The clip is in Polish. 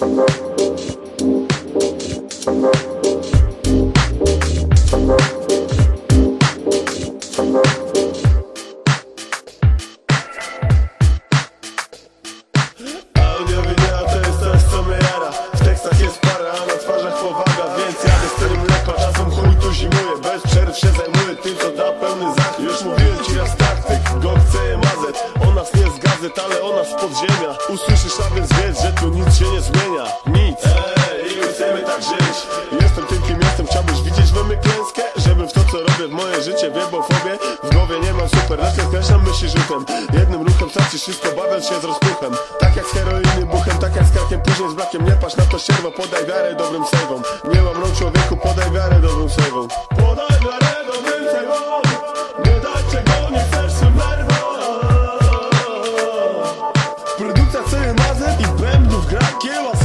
Audio wideo to jest coś co mnie jara W tekstach jest para, a na twarzach powaga Więc jadę z tym lepa, czasem chuj tu zimuje. Bez przerw się zajmuję tym co da pełny zachwyt Już mówiłem ci raz taktyk, go chce podziemia Usłyszysz, a więc wiedz, że tu nic się nie zmienia. Nic, ej, i my chcemy tak żyć. Jestem tym kim jestem, chciałbyś widzieć we mnie klęskę? Żebym w to co robię w moje życie wiebał fobie. W głowie nie mam super, skreślam myśli rzutem. Jednym ruchem tracisz wszystko, bawiąc się z rozpuchem. Tak jak z heroiny buchem, tak jak z krakiem Później z brakiem, nie patrz na to ścierwo Podaj wiarę dobrym sejwom. Nie mam rąk człowieku, Podaj wiarę dobrym sejwom Pierdóca, co je nazem i bębnów gra kiełas